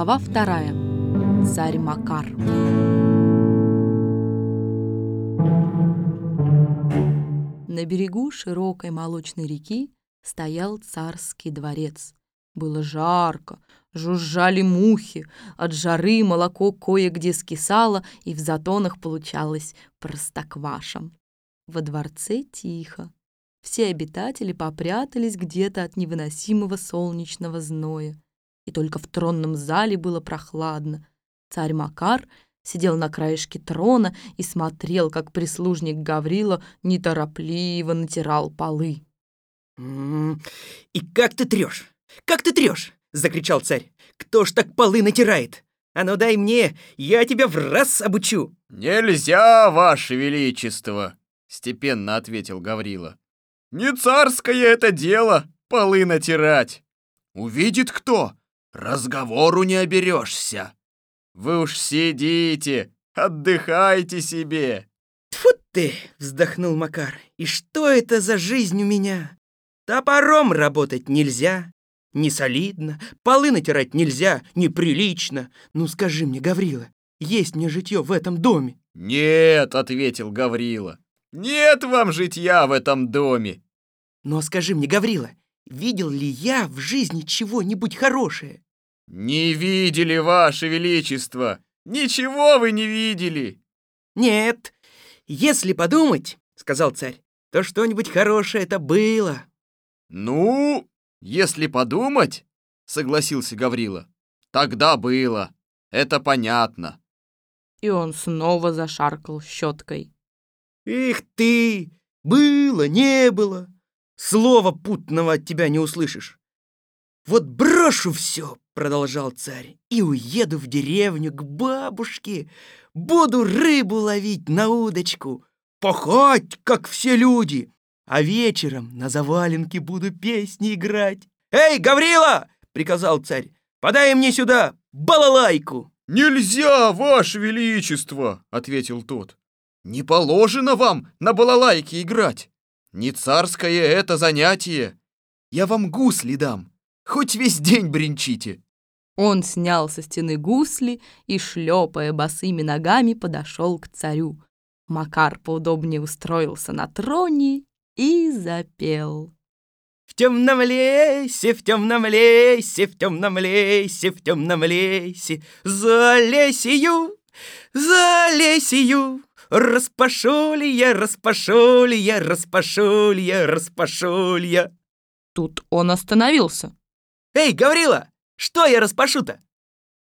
Глава вторая. Царь Макар. На берегу широкой молочной реки стоял царский дворец. Было жарко, жужжали мухи, от жары молоко кое-где скисало, и в затонах получалось простоквашем. Во дворце тихо. Все обитатели попрятались где-то от невыносимого солнечного зноя. И только в тронном зале было прохладно. Царь Макар сидел на краешке трона и смотрел, как прислужник Гаврила неторопливо натирал полы. «М-м, «И как ты трешь? Как ты трешь?» — закричал царь. «Кто ж так полы натирает? А ну дай мне, я тебя в раз обучу!» «Нельзя, ваше величество!» — степенно ответил Гаврила. «Не царское это дело полы натирать! Увидит кто, разговору не оберешься!» Вы уж сидите, отдыхайте себе. Тьфу ты, вздохнул Макар. И что это за жизнь у меня? Топором работать нельзя, не солидно, полы натирать нельзя, неприлично. Ну скажи мне, Гаврила, есть мне житье в этом доме? Нет, ответил Гаврила. Нет вам житья в этом доме. Но скажи мне, Гаврила, видел ли я в жизни чего-нибудь хорошее? «Не видели, Ваше Величество! Ничего вы не видели!» «Нет, если подумать, — сказал царь, — то что-нибудь хорошее это было». «Ну, если подумать, — согласился Гаврила, — тогда было, это понятно». И он снова зашаркал щеткой. «Эх ты! Было, не было! Слова путного от тебя не услышишь. Вот брошу все, продолжал царь, и уеду в деревню к бабушке. Буду рыбу ловить на удочку, пахать, как все люди, а вечером на заваленке буду песни играть. «Эй, Гаврила!» — приказал царь. «Подай мне сюда балалайку!» «Нельзя, ваше величество!» — ответил тот. «Не положено вам на балалайке играть. Не царское это занятие. Я вам гусли дам, Хоть весь день бренчите!» Он снял со стены гусли и, шлепая босыми ногами, подошел к царю. Макар поудобнее устроился на троне и запел. В темном лесе, в темном лесе, в темном лесе, в темном лесе, за лесью, за лесью, распашолья, распашолья, распашолья, распашолья. Тут он остановился. «Эй, Гаврила, что я распашу-то?»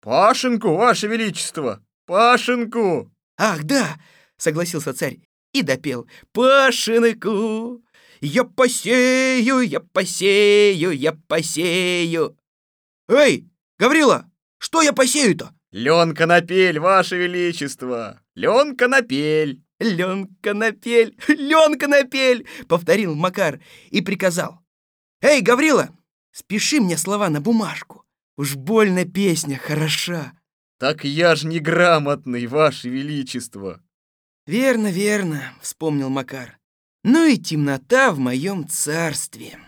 «Пашенку, ваше величество, Пашенку!» «Ах, да!» — согласился царь и допел. «Пашенку, я посею, я посею, я посею!» «Эй, Гаврила, что я посею-то?» «Ленка напель, ваше величество! Ленка напель!» «Ленка напель, Ленка напель!» — повторил Макар и приказал. «Эй, Гаврила, Спеши мне слова на бумажку. Уж больно песня хороша. Так я ж неграмотный, ваше величество. Верно, верно, вспомнил Макар. Ну и темнота в моем царстве.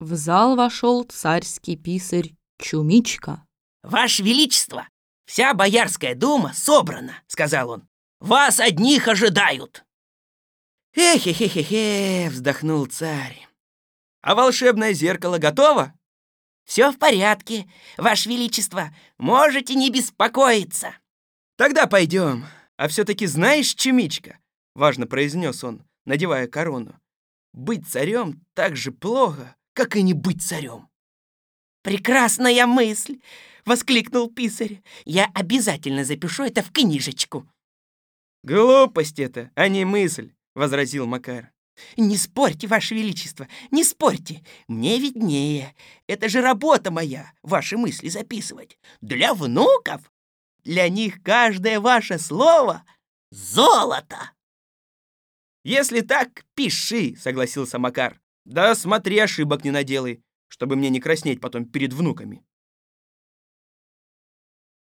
В зал вошел царский писарь Чумичка. «Ваше Величество, вся Боярская дума собрана», — сказал он. «Вас одних ожидают». «Эхе-хе-хе-хе», — вздохнул царь. «А волшебное зеркало готово?» «Все в порядке, Ваше Величество, можете не беспокоиться». «Тогда пойдем. А все-таки знаешь, Чумичка?» — важно произнес он, надевая корону. «Быть царем так же плохо, как и не быть царем». «Прекрасная мысль!» — воскликнул писарь. «Я обязательно запишу это в книжечку». «Глупость это, а не мысль», — возразил Макар. «Не спорьте, Ваше Величество, не спорьте. Мне виднее. Это же работа моя, ваши мысли записывать. Для внуков. Для них каждое ваше слово — золото!» «Если так, пиши», — согласился Макар. «Да смотри, ошибок не наделай, чтобы мне не краснеть потом перед внуками».